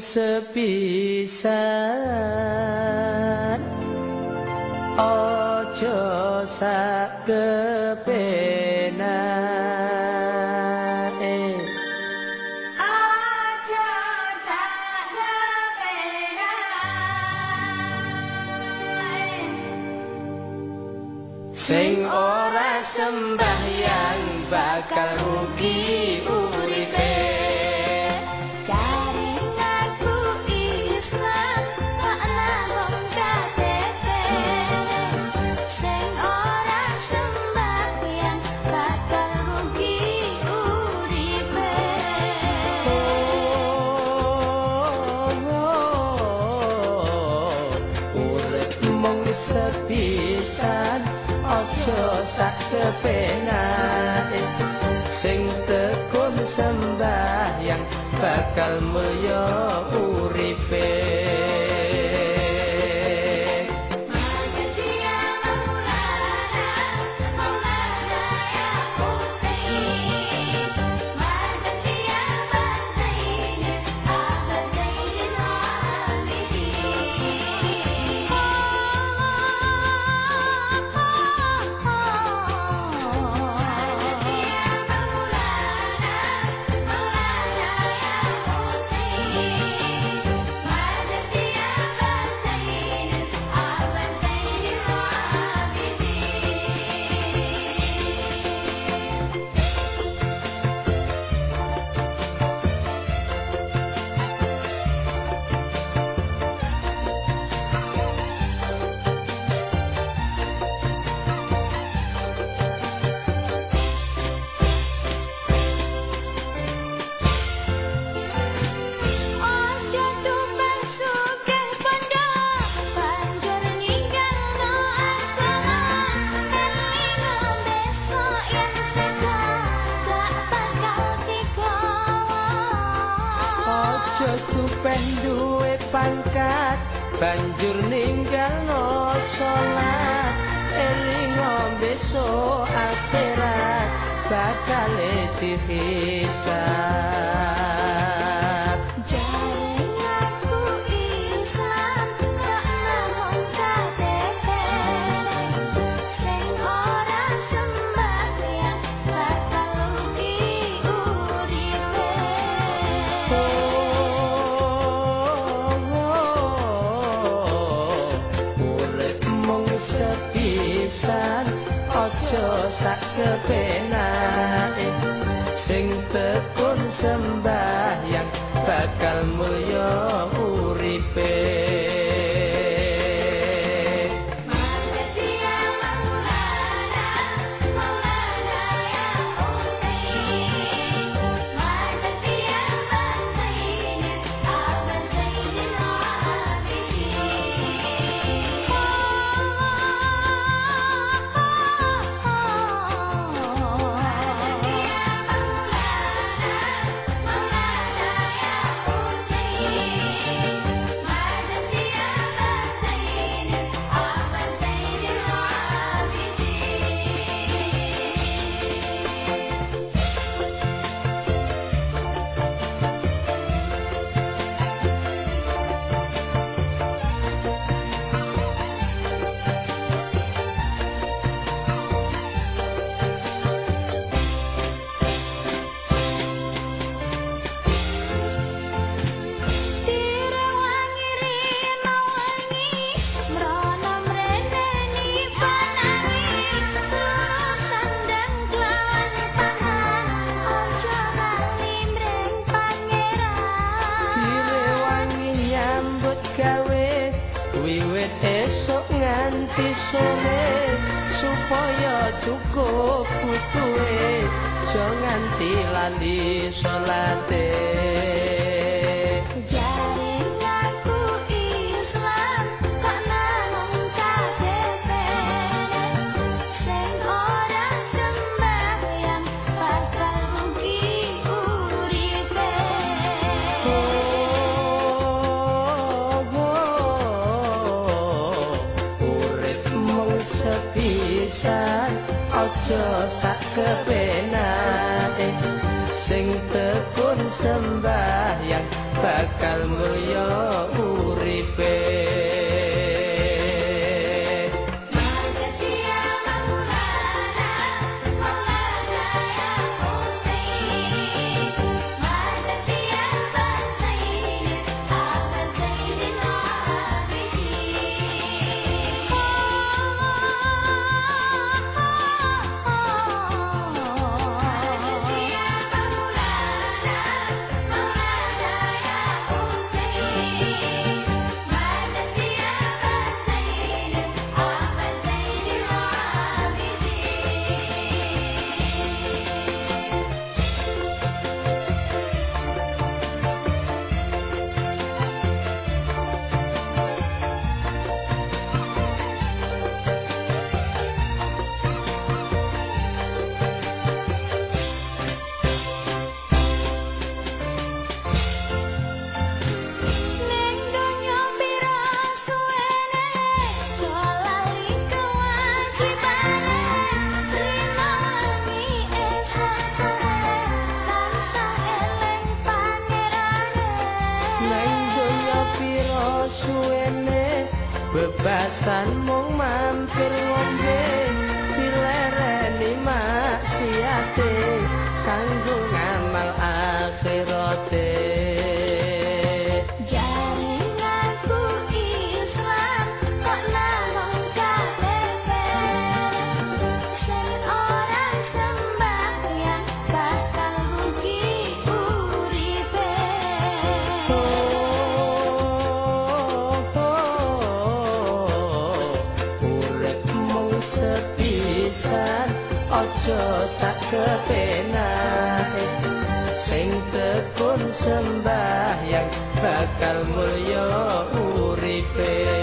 sepisan. Ojo sak kepenake ojo sak kepenake sing ora sembahyang bakal rugi kepenake sing tekun sembahyang bakal pangkat banjur ninggal no sholat eling besok akhirat bakal dihisab bakal mulya sore supaya cukup butuhe. Jangan tilali salate pisan aja sak kepenate sing tekun sembah yang bakal mulya sun. Sak kepenake sing tekun sembahyang bakal mulya uripe